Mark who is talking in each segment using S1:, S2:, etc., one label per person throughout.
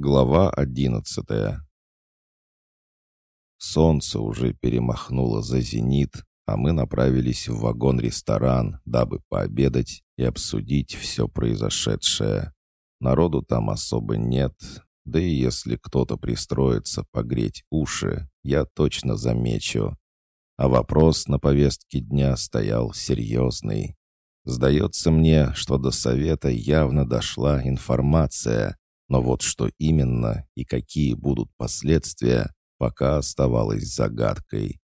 S1: Глава одиннадцатая Солнце уже перемахнуло за зенит, а мы направились в вагон-ресторан, дабы пообедать и обсудить все произошедшее. Народу там особо нет, да и если кто-то пристроится погреть уши, я точно замечу. А вопрос на повестке дня стоял серьезный. Сдается мне, что до совета явно дошла информация, но вот что именно и какие будут последствия, пока оставалось загадкой.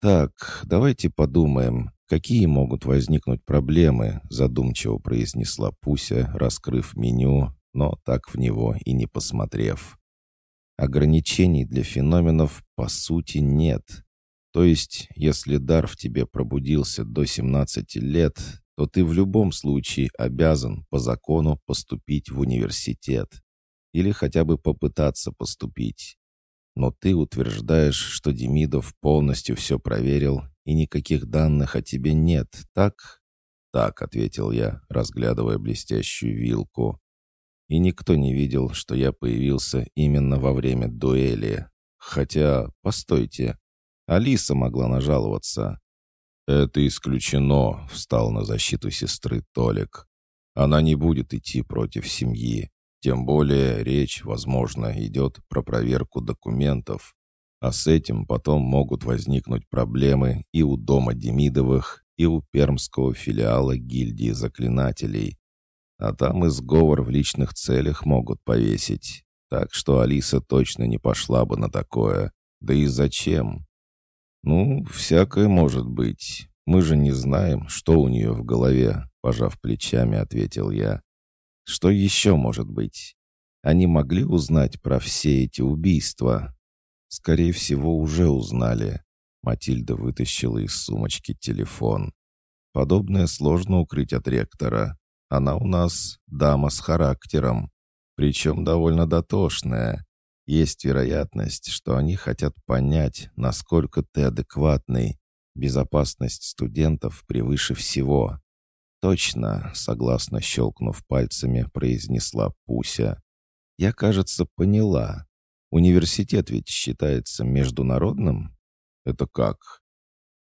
S1: «Так, давайте подумаем, какие могут возникнуть проблемы», задумчиво произнесла Пуся, раскрыв меню, но так в него и не посмотрев. Ограничений для феноменов по сути нет. То есть, если дар в тебе пробудился до 17 лет, то ты в любом случае обязан по закону поступить в университет. Или хотя бы попытаться поступить. Но ты утверждаешь, что Демидов полностью все проверил, и никаких данных о тебе нет, так? Так, ответил я, разглядывая блестящую вилку. И никто не видел, что я появился именно во время дуэли. Хотя, постойте, Алиса могла нажаловаться. «Это исключено», — встал на защиту сестры Толик. «Она не будет идти против семьи. Тем более речь, возможно, идет про проверку документов. А с этим потом могут возникнуть проблемы и у дома Демидовых, и у пермского филиала гильдии заклинателей. А там и сговор в личных целях могут повесить. Так что Алиса точно не пошла бы на такое. Да и зачем? «Ну, всякое может быть. Мы же не знаем, что у нее в голове», — пожав плечами, ответил я. «Что еще может быть? Они могли узнать про все эти убийства?» «Скорее всего, уже узнали». Матильда вытащила из сумочки телефон. «Подобное сложно укрыть от ректора. Она у нас дама с характером, причем довольно дотошная. Есть вероятность, что они хотят понять, насколько ты адекватный. Безопасность студентов превыше всего. «Точно», — согласно щелкнув пальцами, произнесла Пуся. «Я, кажется, поняла. Университет ведь считается международным?» «Это как?»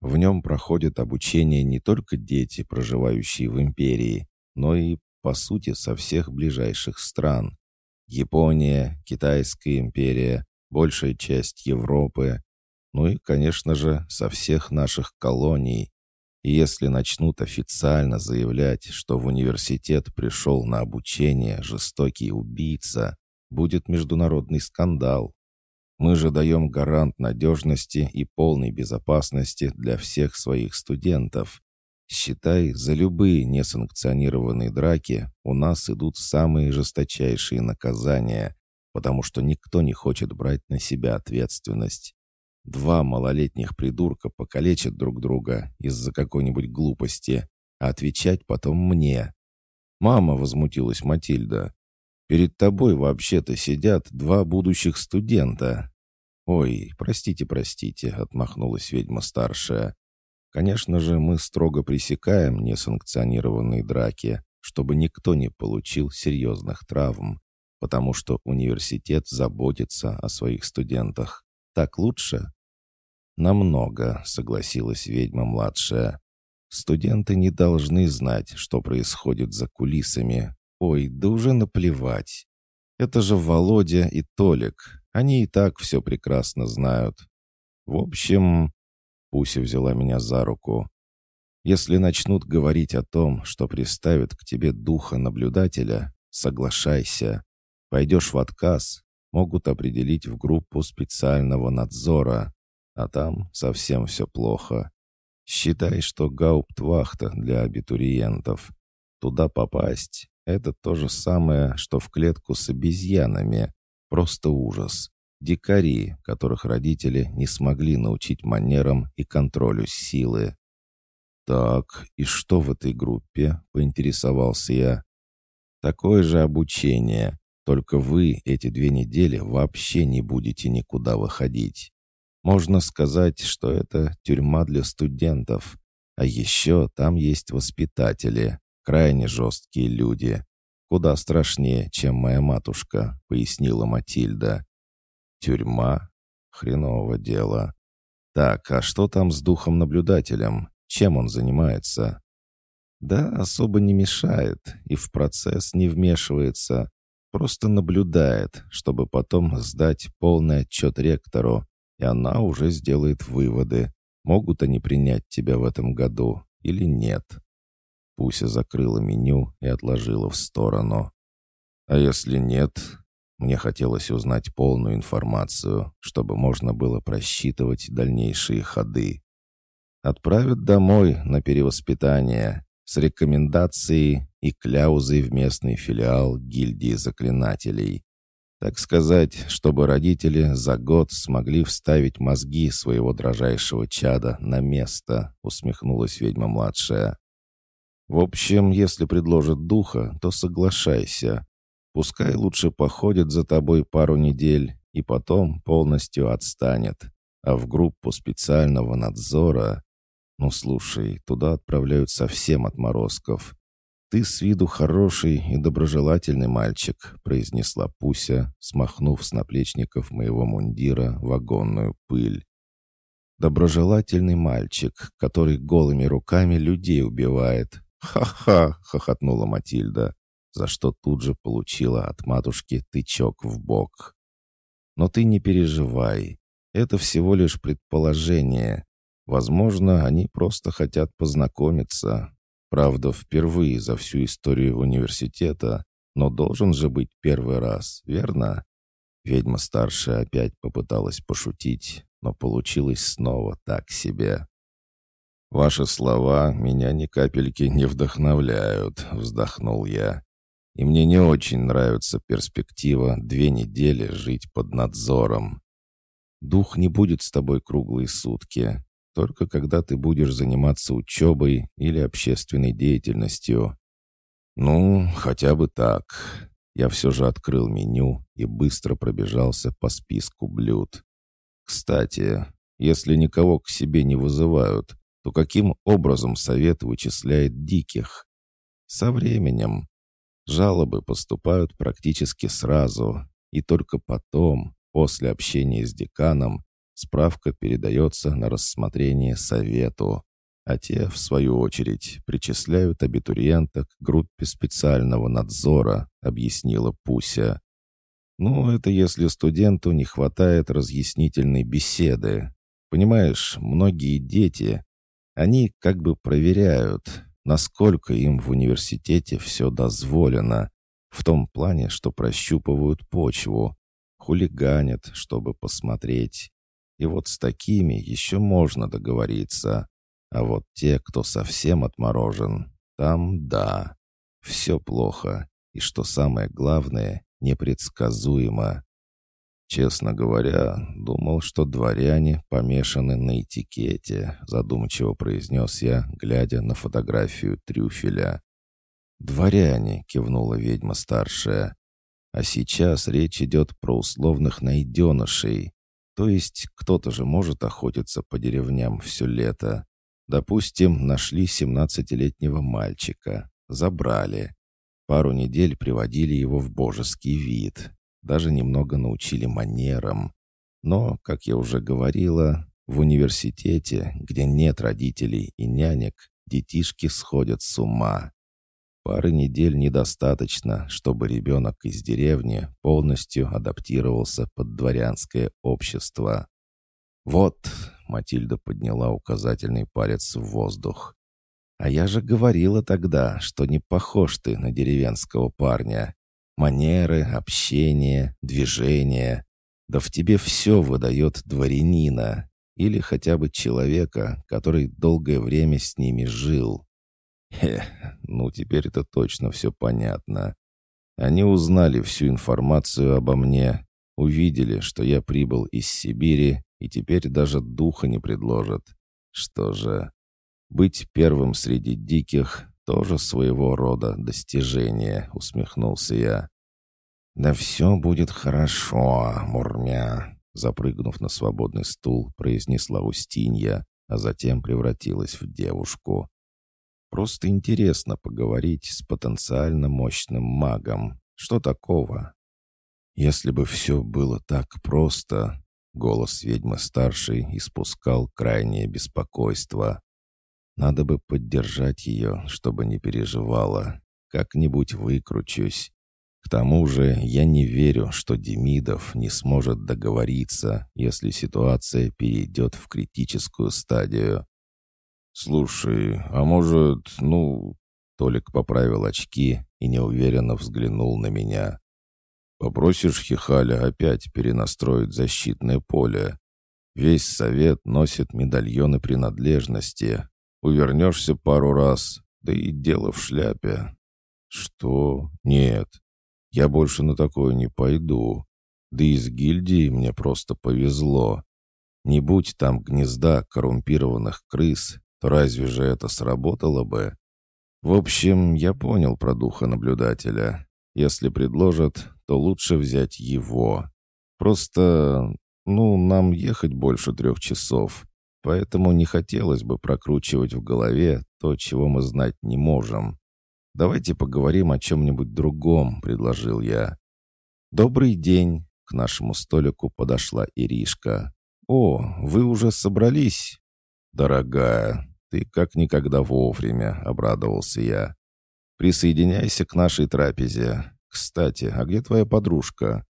S1: В нем проходит обучение не только дети, проживающие в империи, но и, по сути, со всех ближайших стран. Япония, Китайская империя, большая часть Европы, ну и, конечно же, со всех наших колоний. И если начнут официально заявлять, что в университет пришел на обучение жестокий убийца, будет международный скандал. Мы же даем гарант надежности и полной безопасности для всех своих студентов. Считай, за любые несанкционированные драки у нас идут самые жесточайшие наказания, потому что никто не хочет брать на себя ответственность. Два малолетних придурка покалечат друг друга из-за какой-нибудь глупости, а отвечать потом мне. «Мама», — возмутилась Матильда, — «перед тобой вообще-то сидят два будущих студента». «Ой, простите, простите», — отмахнулась ведьма старшая. Конечно же, мы строго пресекаем несанкционированные драки, чтобы никто не получил серьезных травм, потому что университет заботится о своих студентах. Так лучше? Намного, согласилась ведьма-младшая. Студенты не должны знать, что происходит за кулисами. Ой, да уже наплевать. Это же Володя и Толик. Они и так все прекрасно знают. В общем, Пуся взяла меня за руку. «Если начнут говорить о том, что приставят к тебе духа наблюдателя, соглашайся. Пойдешь в отказ, могут определить в группу специального надзора, а там совсем все плохо. Считай, что гауптвахта для абитуриентов. Туда попасть — это то же самое, что в клетку с обезьянами. Просто ужас. Дикари, которых родители не смогли научить манерам и контролю силы. «Так, и что в этой группе?» — поинтересовался я. «Такое же обучение, только вы эти две недели вообще не будете никуда выходить. Можно сказать, что это тюрьма для студентов. А еще там есть воспитатели, крайне жесткие люди. куда страшнее, чем моя матушка», — пояснила Матильда. «Тюрьма? Хреново дело. Так, а что там с духом-наблюдателем? Чем он занимается?» «Да, особо не мешает и в процесс не вмешивается. Просто наблюдает, чтобы потом сдать полный отчет ректору, и она уже сделает выводы, могут они принять тебя в этом году или нет. Пуся закрыла меню и отложила в сторону. А если нет, мне хотелось узнать полную информацию, чтобы можно было просчитывать дальнейшие ходы. Отправят домой на перевоспитание с рекомендацией и кляузой в местный филиал гильдии заклинателей. Так сказать, чтобы родители за год смогли вставить мозги своего дрожайшего чада на место, усмехнулась ведьма-младшая. В общем, если предложат духа, то соглашайся. Пускай лучше походит за тобой пару недель и потом полностью отстанет. А в группу специального надзора «Ну, слушай, туда отправляют совсем отморозков. Ты с виду хороший и доброжелательный мальчик», — произнесла Пуся, смахнув с наплечников моего мундира вагонную пыль. «Доброжелательный мальчик, который голыми руками людей убивает. Ха-ха!» — хохотнула Матильда, за что тут же получила от матушки тычок в бок. «Но ты не переживай. Это всего лишь предположение. Возможно, они просто хотят познакомиться. Правда, впервые за всю историю университета, но должен же быть первый раз, верно? Ведьма старшая опять попыталась пошутить, но получилось снова так себе. «Ваши слова меня ни капельки не вдохновляют», — вздохнул я. «И мне не очень нравится перспектива две недели жить под надзором. Дух не будет с тобой круглые сутки только когда ты будешь заниматься учебой или общественной деятельностью. Ну, хотя бы так. Я все же открыл меню и быстро пробежался по списку блюд. Кстати, если никого к себе не вызывают, то каким образом совет вычисляет диких? Со временем. Жалобы поступают практически сразу, и только потом, после общения с деканом, Справка передается на рассмотрение совету, а те, в свою очередь, причисляют абитуриента к группе специального надзора, объяснила Пуся. Ну, это если студенту не хватает разъяснительной беседы. Понимаешь, многие дети, они как бы проверяют, насколько им в университете все дозволено, в том плане, что прощупывают почву, хулиганят, чтобы посмотреть. И вот с такими еще можно договориться. А вот те, кто совсем отморожен, там да, все плохо. И что самое главное, непредсказуемо. Честно говоря, думал, что дворяне помешаны на этикете, задумчиво произнес я, глядя на фотографию трюфеля. «Дворяне», — кивнула ведьма старшая. «А сейчас речь идет про условных найденышей, то есть кто-то же может охотиться по деревням все лето. Допустим, нашли семнадцатилетнего мальчика, забрали. Пару недель приводили его в божеский вид. Даже немного научили манерам. Но, как я уже говорила, в университете, где нет родителей и нянек, детишки сходят с ума. Пары недель недостаточно, чтобы ребенок из деревни полностью адаптировался под дворянское общество. «Вот», — Матильда подняла указательный палец в воздух, «а я же говорила тогда, что не похож ты на деревенского парня. Манеры, общение, движение. Да в тебе все выдает дворянина или хотя бы человека, который долгое время с ними жил. Хе, ну теперь это точно все понятно. Они узнали всю информацию обо мне, увидели, что я прибыл из Сибири, и теперь даже духа не предложат. Что же, быть первым среди диких тоже своего рода достижение, усмехнулся я. «Да все будет хорошо, Мурмя», запрыгнув на свободный стул, произнесла Устинья, а затем превратилась в девушку. Просто интересно поговорить с потенциально мощным магом. Что такого? Если бы все было так просто, голос ведьмы старшей испускал крайнее беспокойство. Надо бы поддержать ее, чтобы не переживала. Как-нибудь выкручусь. К тому же я не верю, что Демидов не сможет договориться, если ситуация перейдет в критическую стадию. «Слушай, а может, ну...» Толик поправил очки и неуверенно взглянул на меня. «Попросишь Хихаля опять перенастроить защитное поле. Весь совет носит медальоны принадлежности. Увернешься пару раз, да и дело в шляпе». «Что? Нет. Я больше на такое не пойду. Да и с гильдией мне просто повезло. Не будь там гнезда коррумпированных крыс, то разве же это сработало бы? В общем, я понял про духа наблюдателя. Если предложат, то лучше взять его. Просто, ну, нам ехать больше трех часов, поэтому не хотелось бы прокручивать в голове то, чего мы знать не можем. «Давайте поговорим о чем-нибудь другом», — предложил я. «Добрый день!» — к нашему столику подошла Иришка. «О, вы уже собрались?» «Дорогая, ты как никогда вовремя», — обрадовался я. «Присоединяйся к нашей трапезе. Кстати, а где твоя подружка?»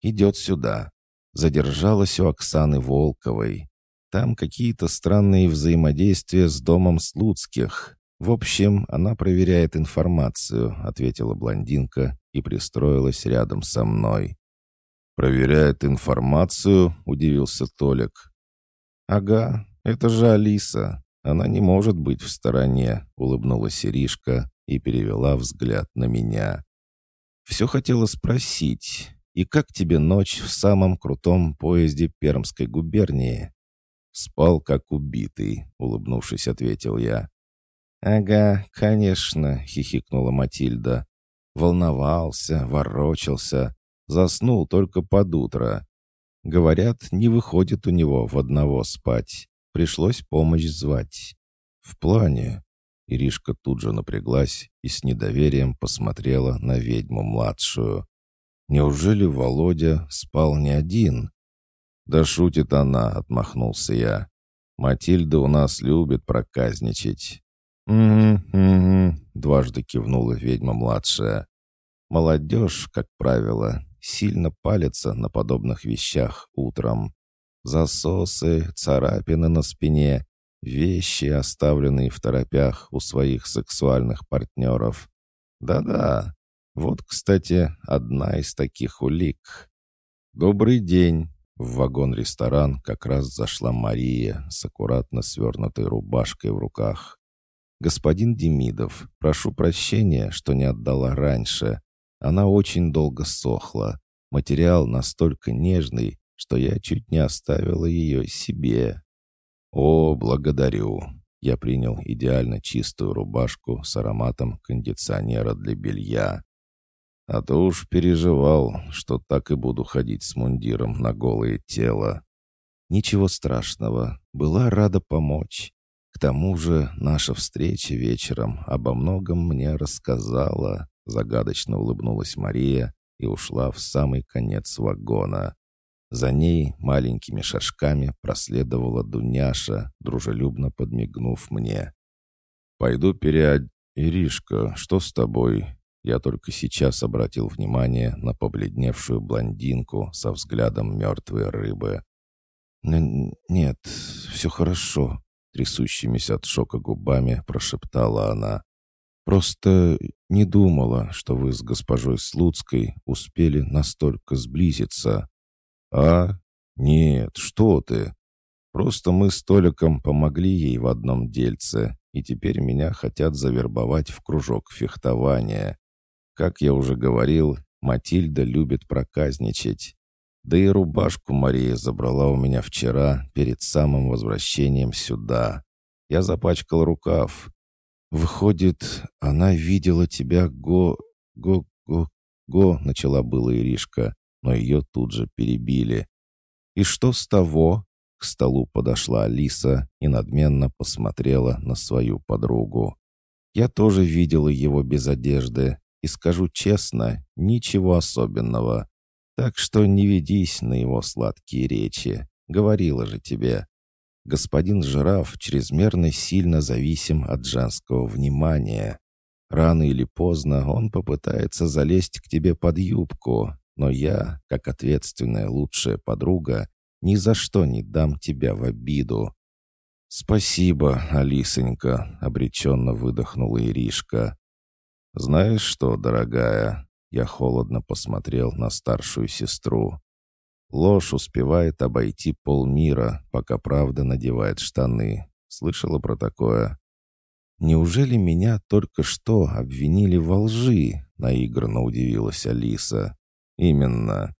S1: «Идет сюда. Задержалась у Оксаны Волковой. Там какие-то странные взаимодействия с домом Слуцких. В общем, она проверяет информацию», — ответила блондинка и пристроилась рядом со мной. «Проверяет информацию?» — удивился Толик. «Ага, «Это же Алиса. Она не может быть в стороне», — улыбнулась Иришка и перевела взгляд на меня. «Все хотела спросить, и как тебе ночь в самом крутом поезде Пермской губернии?» «Спал, как убитый», — улыбнувшись, ответил я. «Ага, конечно», — хихикнула Матильда. Волновался, ворочался, заснул только под утро. Говорят, не выходит у него в одного спать. Пришлось помощь звать. В плане. Иришка тут же напряглась и с недоверием посмотрела на ведьму-младшую. Неужели Володя спал не один? Да шутит она, отмахнулся я. Матильда у нас любит проказничать. «Угу, угу», — дважды кивнула ведьма-младшая. «Молодежь, как правило, сильно палится на подобных вещах утром. Засосы, царапины на спине, вещи, оставленные в торопях у своих сексуальных партнеров. Да-да, вот, кстати, одна из таких улик. «Добрый день!» В вагон-ресторан как раз зашла Мария с аккуратно свернутой рубашкой в руках. «Господин Демидов, прошу прощения, что не отдала раньше. Она очень долго сохла. Материал настолько нежный, что я чуть не оставила ее себе. «О, благодарю!» Я принял идеально чистую рубашку с ароматом кондиционера для белья. А то уж переживал, что так и буду ходить с мундиром на голое тело. Ничего страшного, была рада помочь. К тому же наша встреча вечером обо многом мне рассказала. Загадочно улыбнулась Мария и ушла в самый конец вагона. За ней маленькими шажками проследовала Дуняша, дружелюбно подмигнув мне. «Пойду переод... Иришка, что с тобой?» Я только сейчас обратил внимание на побледневшую блондинку со взглядом мертвой рыбы. «Нет, все хорошо», — трясущимися от шока губами прошептала она. «Просто не думала, что вы с госпожой Слуцкой успели настолько сблизиться». «А? Нет, что ты. Просто мы с Толиком помогли ей в одном дельце, и теперь меня хотят завербовать в кружок фехтования. Как я уже говорил, Матильда любит проказничать. Да и рубашку Мария забрала у меня вчера, перед самым возвращением сюда. Я запачкал рукав. Выходит, она видела тебя го... го... го... го... начала было Иришка но ее тут же перебили. «И что с того?» К столу подошла Алиса и надменно посмотрела на свою подругу. Я тоже видела его без одежды, и скажу честно, ничего особенного. Так что не ведись на его сладкие речи. Говорила же тебе. Господин жираф чрезмерно сильно зависим от женского внимания. Рано или поздно он попытается залезть к тебе под юбку, но я, как ответственная лучшая подруга, ни за что не дам тебя в обиду. «Спасибо, Алисонька», — обреченно выдохнула Иришка. «Знаешь что, дорогая?» Я холодно посмотрел на старшую сестру. Ложь успевает обойти полмира, пока правда надевает штаны. Слышала про такое? «Неужели меня только что обвинили во лжи?» — наигранно удивилась Алиса. «Именно.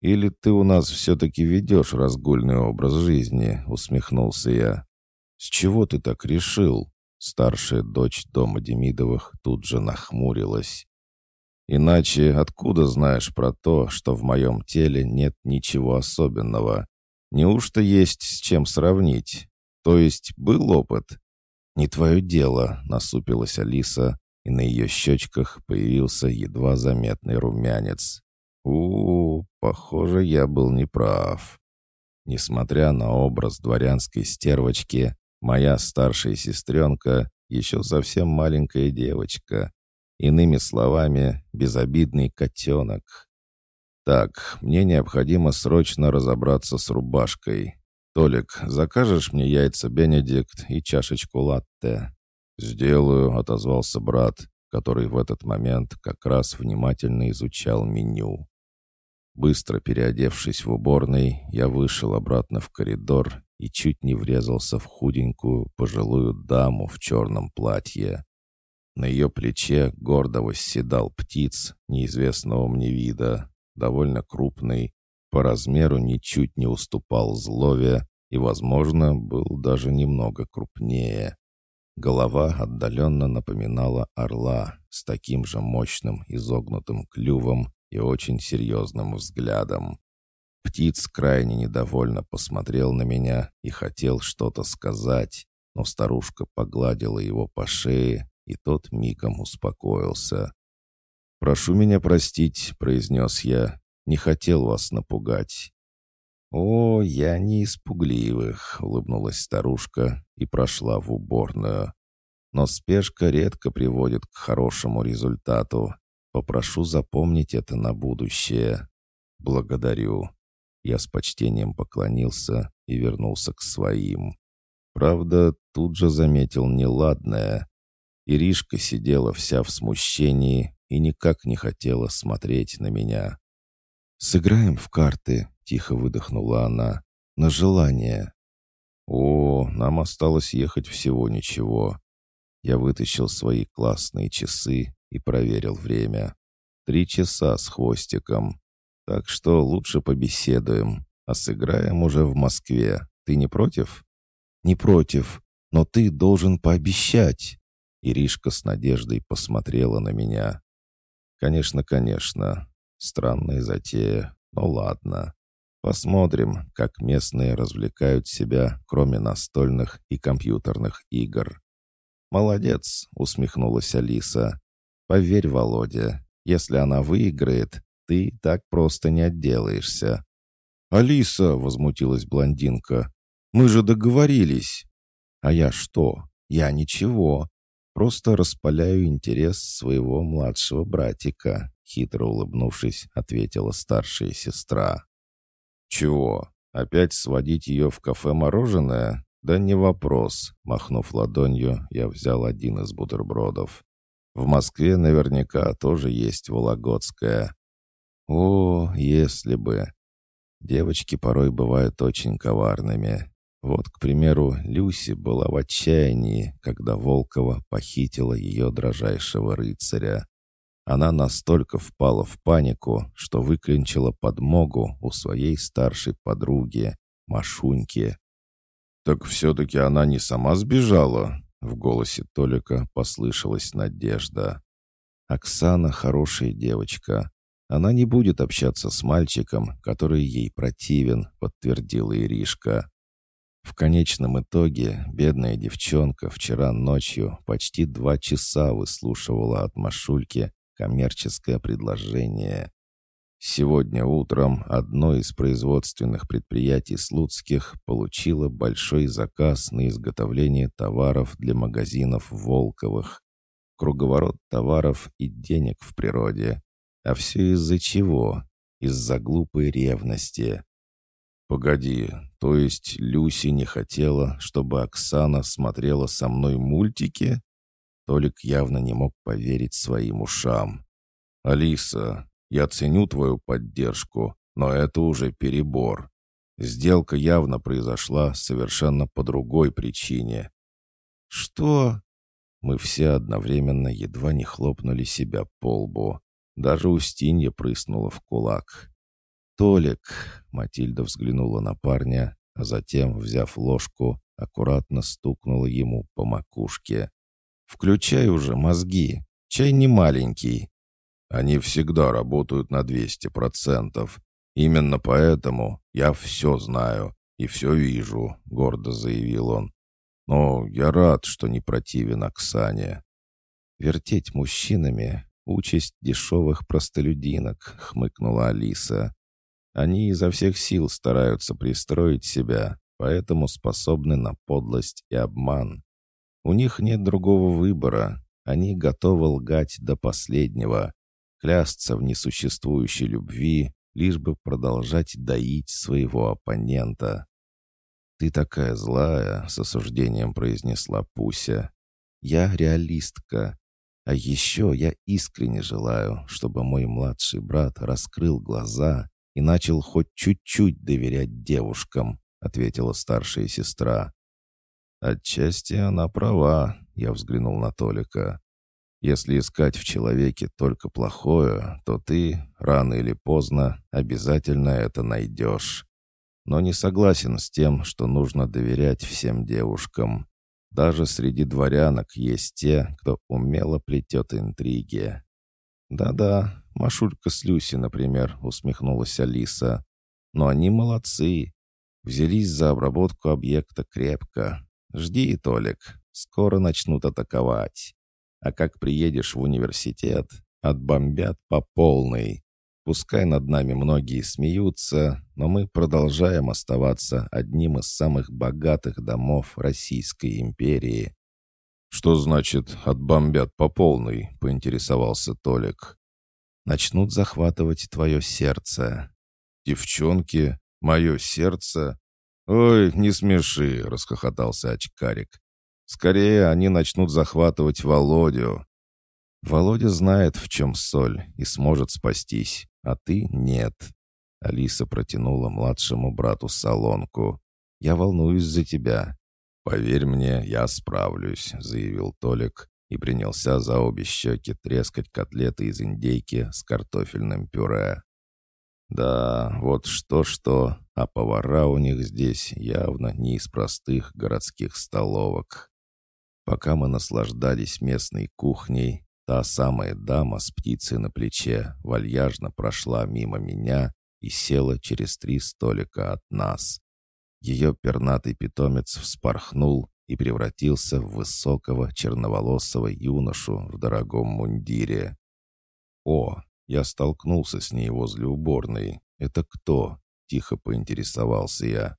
S1: Или ты у нас все-таки ведешь разгульный образ жизни?» — усмехнулся я. «С чего ты так решил?» Старшая дочь дома Демидовых тут же нахмурилась. «Иначе откуда знаешь про то, что в моем теле нет ничего особенного? Неужто есть с чем сравнить? То есть был опыт?» «Не твое дело», — насупилась Алиса, и на ее щечках появился едва заметный румянец. у, -у похоже, я был неправ. Несмотря на образ дворянской стервочки, Моя старшая сестренка еще совсем маленькая девочка. Иными словами, безобидный котенок. Так, мне необходимо срочно разобраться с рубашкой. Толик, закажешь мне яйца Бенедикт и чашечку латте? «Сделаю», — отозвался брат, который в этот момент как раз внимательно изучал меню. Быстро переодевшись в уборной, я вышел обратно в коридор и чуть не врезался в худенькую пожилую даму в черном платье. На ее плече гордо восседал птиц неизвестного мне вида, довольно крупный, по размеру ничуть не уступал злове и, возможно, был даже немного крупнее. Голова отдаленно напоминала орла с таким же мощным изогнутым клювом и очень серьезным взглядом. Птиц крайне недовольно посмотрел на меня и хотел что-то сказать, но старушка погладила его по шее, и тот мигом успокоился. «Прошу меня простить», — произнес я, — «не хотел вас напугать». «О, я не испугливых», — улыбнулась старушка и прошла в уборную. «Но спешка редко приводит к хорошему результату. Попрошу запомнить это на будущее». «Благодарю». Я с почтением поклонился и вернулся к своим. Правда, тут же заметил неладное. Иришка сидела вся в смущении и никак не хотела смотреть на меня. «Сыграем в карты», — тихо выдохнула она, — «на желание». «О, нам осталось ехать всего ничего». Я вытащил свои классные часы и проверил время. Три часа с хвостиком. Так что лучше побеседуем, а сыграем уже в Москве. Ты не против?» «Не против, но ты должен пообещать». Иришка с надеждой посмотрела на меня. «Конечно, конечно. Странная затея, но ладно. Посмотрим, как местные развлекают себя, кроме настольных и компьютерных игр». «Молодец», — усмехнулась Алиса. «Поверь, Володя, если она выиграет, ты так просто не отделаешься». «Алиса!» — возмутилась блондинка. «Мы же договорились!» «А я что? Я ничего. Просто распаляю интерес своего младшего братика», — хитро улыбнувшись, ответила старшая сестра. «Чего? Опять сводить ее в кафе мороженое? Да не вопрос», — махнув ладонью, я взял один из бутербродов. «В Москве наверняка тоже есть Вологодская. О, если бы. Девочки порой бывают очень коварными. Вот, к примеру, Люси была в отчаянии, когда Волкова похитила ее дрожайшего рыцаря. Она настолько впала в панику, что выклинчила подмогу у своей старшей подруги, Машуньки. «Так все-таки она не сама сбежала?» В голосе Толика послышалась надежда. «Оксана хорошая девочка. Она не будет общаться с мальчиком, который ей противен», — подтвердила Иришка. В конечном итоге бедная девчонка вчера ночью почти два часа выслушивала от Машульки коммерческое предложение. Сегодня утром одно из производственных предприятий Слуцких получило большой заказ на изготовление товаров для магазинов Волковых. Круговорот товаров и денег в природе. А все из-за чего? Из-за глупой ревности. «Погоди, то есть Люси не хотела, чтобы Оксана смотрела со мной мультики?» Толик явно не мог поверить своим ушам. «Алиса, я ценю твою поддержку, но это уже перебор. Сделка явно произошла совершенно по другой причине». «Что?» Мы все одновременно едва не хлопнули себя по лбу. Даже Устинья прыснула в кулак. «Толик!» — Матильда взглянула на парня, а затем, взяв ложку, аккуратно стукнула ему по макушке. «Включай уже мозги. Чай не маленький. Они всегда работают на 200%. Именно поэтому я все знаю и все вижу», — гордо заявил он. «Но я рад, что не противен Оксане». «Вертеть мужчинами — участь дешевых простолюдинок», — хмыкнула Алиса. «Они изо всех сил стараются пристроить себя, поэтому способны на подлость и обман. У них нет другого выбора. Они готовы лгать до последнего, клясться в несуществующей любви, лишь бы продолжать доить своего оппонента. «Ты такая злая», — с осуждением произнесла Пуся. «Я реалистка. А еще я искренне желаю, чтобы мой младший брат раскрыл глаза и начал хоть чуть-чуть доверять девушкам», — ответила старшая сестра. «Отчасти она права», — я взглянул на Толика. Если искать в человеке только плохое, то ты, рано или поздно, обязательно это найдешь. Но не согласен с тем, что нужно доверять всем девушкам. Даже среди дворянок есть те, кто умело плетет интриги. «Да-да, Машулька с Люси, например», — усмехнулась Алиса. «Но они молодцы. Взялись за обработку объекта крепко. Жди, Толик, скоро начнут атаковать». А как приедешь в университет, отбомбят по полной. Пускай над нами многие смеются, но мы продолжаем оставаться одним из самых богатых домов Российской империи. «Что значит «отбомбят по полной»?» — поинтересовался Толик. «Начнут захватывать твое сердце». «Девчонки, мое сердце?» «Ой, не смеши!» — расхохотался очкарик. Скорее они начнут захватывать Володю. Володя знает, в чем соль, и сможет спастись, а ты нет. Алиса протянула младшему брату солонку. «Я волнуюсь за тебя». «Поверь мне, я справлюсь», — заявил Толик и принялся за обе щеки трескать котлеты из индейки с картофельным пюре. Да, вот что-что, а повара у них здесь явно не из простых городских столовок. Пока мы наслаждались местной кухней, та самая дама с птицей на плече вальяжно прошла мимо меня и села через три столика от нас. Ее пернатый питомец вспорхнул и превратился в высокого черноволосого юношу в дорогом мундире. «О, я столкнулся с ней возле уборной. Это кто?» — тихо поинтересовался я.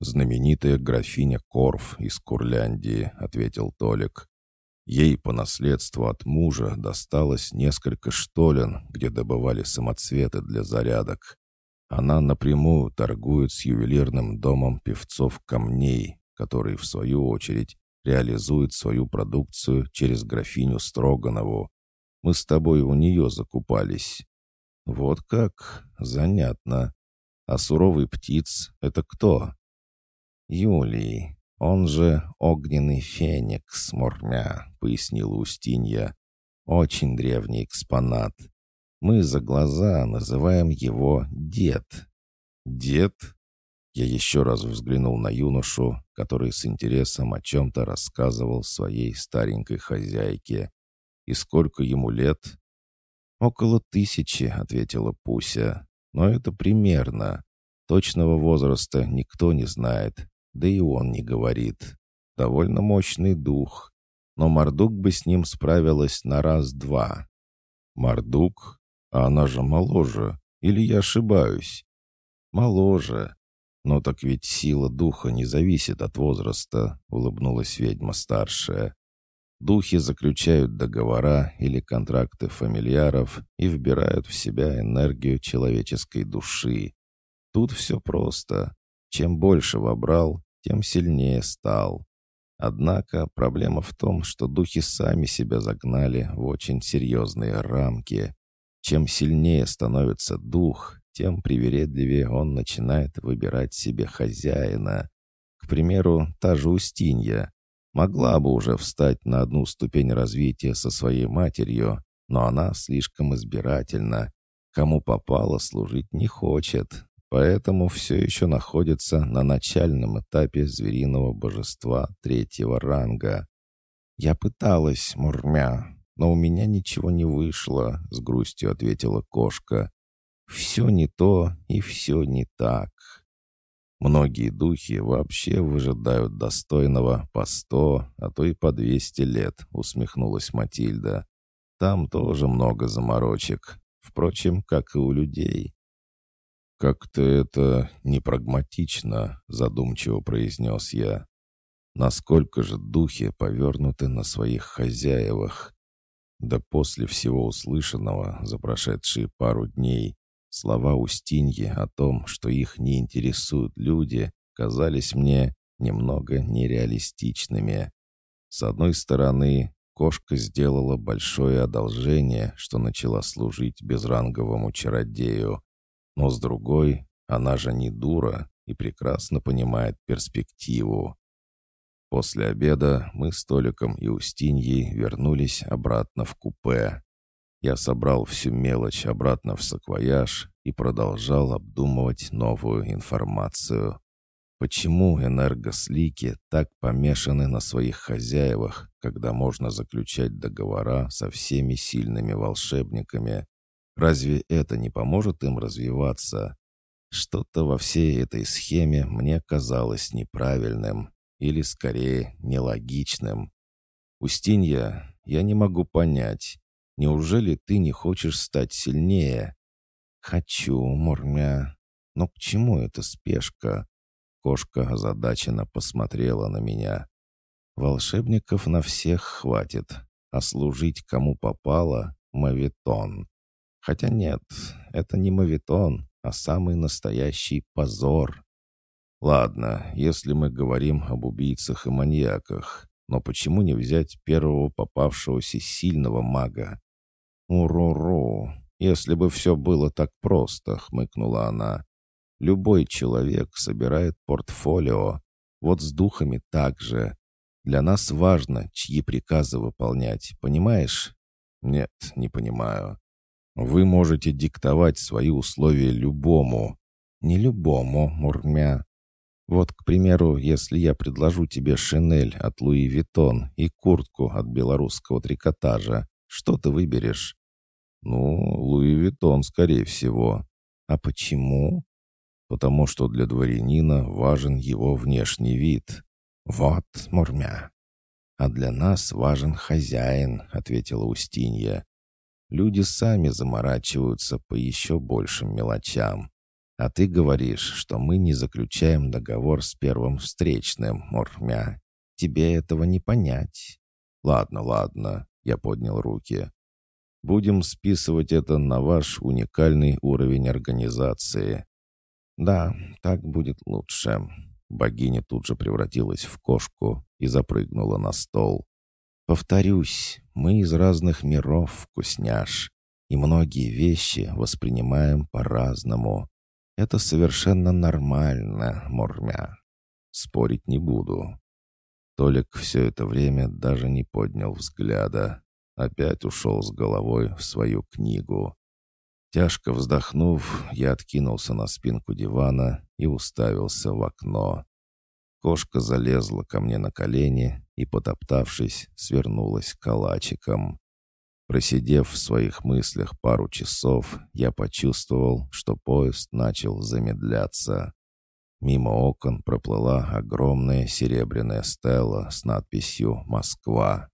S1: «Знаменитая графиня Корф из Курляндии», — ответил Толик. Ей по наследству от мужа досталось несколько штолен, где добывали самоцветы для зарядок. Она напрямую торгует с ювелирным домом певцов камней, который, в свою очередь, реализует свою продукцию через графиню Строганову. Мы с тобой у нее закупались. Вот как? Занятно. А суровый птиц — это кто? «Юлий, он же огненный феникс, Мурмя», — пояснила Устинья. «Очень древний экспонат. Мы за глаза называем его дед». «Дед?» Я еще раз взглянул на юношу, который с интересом о чем-то рассказывал своей старенькой хозяйке. «И сколько ему лет?» «Около тысячи», — ответила Пуся. «Но это примерно. Точного возраста никто не знает, да и он не говорит. Довольно мощный дух, но Мордук бы с ним справилась на раз-два. Мордук? А она же моложе. Или я ошибаюсь? Моложе. Но так ведь сила духа не зависит от возраста, улыбнулась ведьма старшая. Духи заключают договора или контракты фамильяров и вбирают в себя энергию человеческой души. Тут все просто. Чем больше вобрал, тем сильнее стал. Однако проблема в том, что духи сами себя загнали в очень серьезные рамки. Чем сильнее становится дух, тем привередливее он начинает выбирать себе хозяина. К примеру, та же Устинья. Могла бы уже встать на одну ступень развития со своей матерью, но она слишком избирательна. Кому попало, служить не хочет, поэтому все еще находится на начальном этапе звериного божества третьего ранга. «Я пыталась, Мурмя, но у меня ничего не вышло», — с грустью ответила кошка. «Все не то и все не так». Многие духи вообще выжидают достойного по сто, а то и по двести лет, усмехнулась Матильда. Там тоже много заморочек, впрочем, как и у людей. «Как-то это непрагматично», — задумчиво произнес я. «Насколько же духи повернуты на своих хозяевах?» Да после всего услышанного за прошедшие пару дней Слова Устиньи о том, что их не интересуют люди, казались мне немного нереалистичными. С одной стороны, кошка сделала большое одолжение, что начала служить безранговому чародею, но с другой, она же не дура и прекрасно понимает перспективу. После обеда мы с Толиком и Устиньей вернулись обратно в купе. Я собрал всю мелочь обратно в саквояж и продолжал обдумывать новую информацию. Почему энергослики так помешаны на своих хозяевах, когда можно заключать договора со всеми сильными волшебниками? Разве это не поможет им развиваться? Что-то во всей этой схеме мне казалось неправильным или, скорее, нелогичным. Устинья, я не могу понять, Неужели ты не хочешь стать сильнее?» «Хочу, Мурмя. Но к чему эта спешка?» Кошка озадаченно посмотрела на меня. «Волшебников на всех хватит, а служить кому попало — мавитон. Хотя нет, это не мавитон, а самый настоящий позор. Ладно, если мы говорим об убийцах и маньяках, но почему не взять первого попавшегося сильного мага? «Уру-ру! Если бы все было так просто!» — хмыкнула она. «Любой человек собирает портфолио. Вот с духами так же. Для нас важно, чьи приказы выполнять, понимаешь?» «Нет, не понимаю. Вы можете диктовать свои условия любому». «Не любому, Мурмя. Вот, к примеру, если я предложу тебе шинель от Луи Виттон и куртку от белорусского трикотажа, что ты выберешь?» «Ну, Луи Виттон, скорее всего». «А почему?» «Потому что для дворянина важен его внешний вид». «Вот, Мурмя». «А для нас важен хозяин», — ответила Устинья. «Люди сами заморачиваются по еще большим мелочам. А ты говоришь, что мы не заключаем договор с первым встречным, Мурмя. Тебе этого не понять». «Ладно, ладно», — я поднял руки. Будем списывать это на ваш уникальный уровень организации. Да, так будет лучше. Богиня тут же превратилась в кошку и запрыгнула на стол. Повторюсь, мы из разных миров, вкусняш, и многие вещи воспринимаем по-разному. Это совершенно нормально, Мурмя. Спорить не буду. Толик все это время даже не поднял взгляда, опять ушел с головой в свою книгу. Тяжко вздохнув, я откинулся на спинку дивана и уставился в окно. Кошка залезла ко мне на колени и, потоптавшись, свернулась калачиком. Просидев в своих мыслях пару часов, я почувствовал, что поезд начал замедляться. Мимо окон проплыла огромная серебряная стела с надписью «Москва».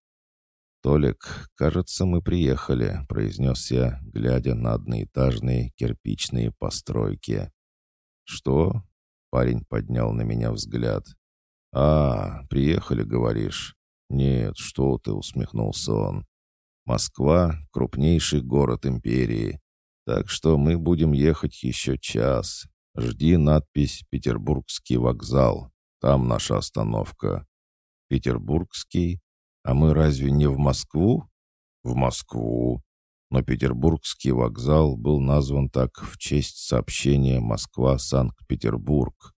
S1: «Толик, кажется, мы приехали», — произнес я, глядя на одноэтажные кирпичные постройки. «Что?» — парень поднял на меня взгляд. «А, приехали, говоришь?» «Нет, что ты», — усмехнулся он. «Москва — крупнейший город империи, так что мы будем ехать еще час. Жди надпись «Петербургский вокзал». Там наша остановка». «Петербургский? А мы разве не в Москву?» «В Москву». Но Петербургский вокзал был назван так в честь сообщения Москва-Санкт-Петербург.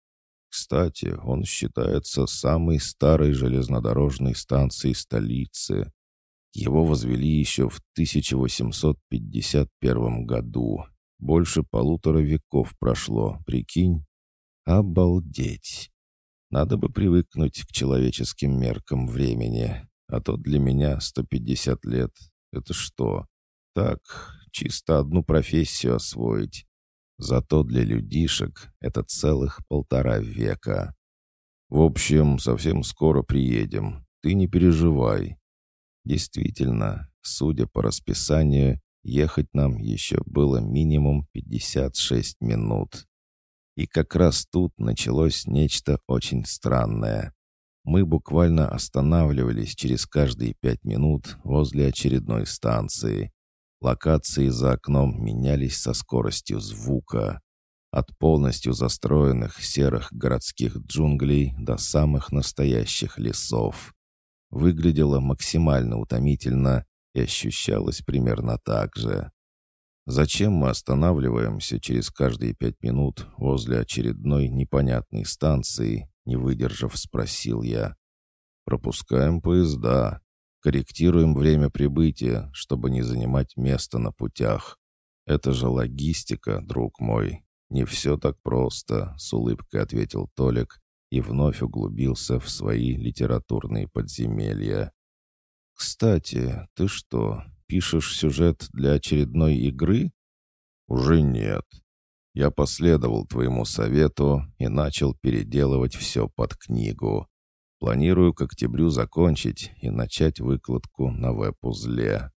S1: Кстати, он считается самой старой железнодорожной станцией столицы. Его возвели еще в 1851 году. Больше полутора веков прошло, прикинь? Обалдеть! Надо бы привыкнуть к человеческим меркам времени, а то для меня 150 лет — это что? Так, чисто одну профессию освоить. Зато для людишек это целых полтора века. В общем, совсем скоро приедем. Ты не переживай. Действительно, судя по расписанию, ехать нам еще было минимум 56 минут. И как раз тут началось нечто очень странное. Мы буквально останавливались через каждые пять минут возле очередной станции. Локации за окном менялись со скоростью звука. От полностью застроенных серых городских джунглей до самых настоящих лесов. Выглядело максимально утомительно и ощущалось примерно так же. Зачем мы останавливаемся через каждые пять минут возле очередной непонятной станции, не выдержав, спросил я. Пропускаем поезда. Корректируем время прибытия, чтобы не занимать место на путях. Это же логистика, друг мой. Не все так просто, с улыбкой ответил Толик и вновь углубился в свои литературные подземелья. «Кстати, ты что, пишешь сюжет для очередной игры?» «Уже нет. Я последовал твоему совету и начал переделывать все под книгу. Планирую к октябрю закончить и начать выкладку на веб-узле.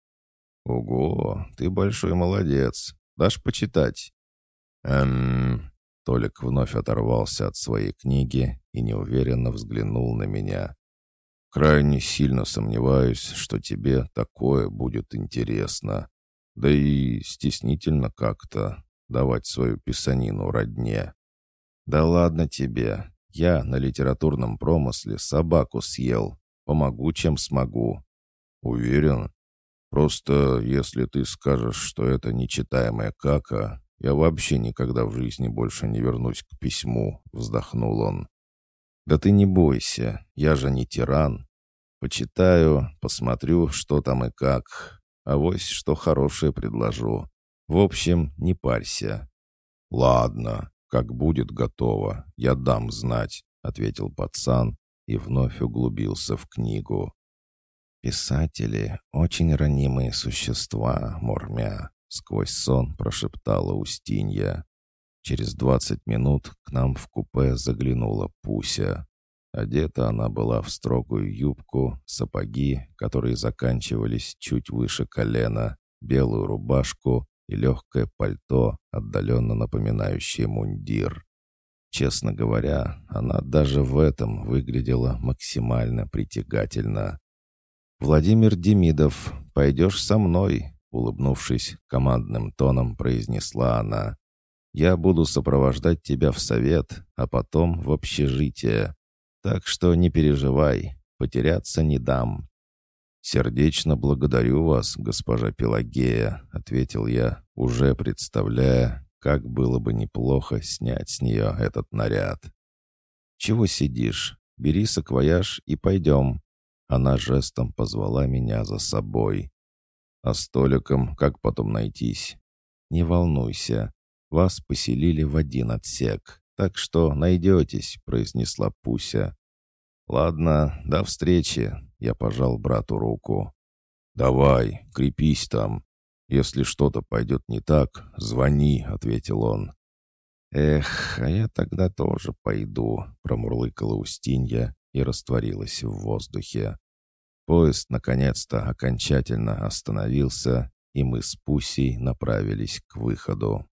S1: Ого, ты большой молодец. Дашь почитать? Эм... Толик вновь оторвался от своей книги и неуверенно взглянул на меня. «Крайне сильно сомневаюсь, что тебе такое будет интересно. Да и стеснительно как-то давать свою писанину родне. Да ладно тебе, я на литературном промысле собаку съел. Помогу, чем смогу. Уверен? Просто если ты скажешь, что это нечитаемая кака, я вообще никогда в жизни больше не вернусь к письму», — вздохнул он. «Да ты не бойся, я же не тиран. Почитаю, посмотрю, что там и как. А вось что хорошее предложу. В общем, не парься». «Ладно», «Как будет готово, я дам знать», — ответил пацан и вновь углубился в книгу. «Писатели — очень ранимые существа, Мурмя», — сквозь сон прошептала Устинья. Через двадцать минут к нам в купе заглянула Пуся. Одета она была в строгую юбку, сапоги, которые заканчивались чуть выше колена, белую рубашку и легкое пальто, отдаленно напоминающее мундир. Честно говоря, она даже в этом выглядела максимально притягательно. «Владимир Демидов, пойдешь со мной?» Улыбнувшись, командным тоном произнесла она. «Я буду сопровождать тебя в совет, а потом в общежитие. Так что не переживай, потеряться не дам. «Сердечно благодарю вас, госпожа Пелагея», — ответил я, уже представляя, как было бы неплохо снять с нее этот наряд. «Чего сидишь? Бери саквояж и пойдем». Она жестом позвала меня за собой. «А столиком как потом найтись?» «Не волнуйся, вас поселили в один отсек, так что найдетесь», — произнесла Пуся. «Ладно, до встречи», я пожал брату руку. «Давай, крепись там. Если что-то пойдет не так, звони», — ответил он. «Эх, а я тогда тоже пойду», — промурлыкала Устинья и растворилась в воздухе. Поезд наконец-то окончательно остановился, и мы с Пусей направились к выходу.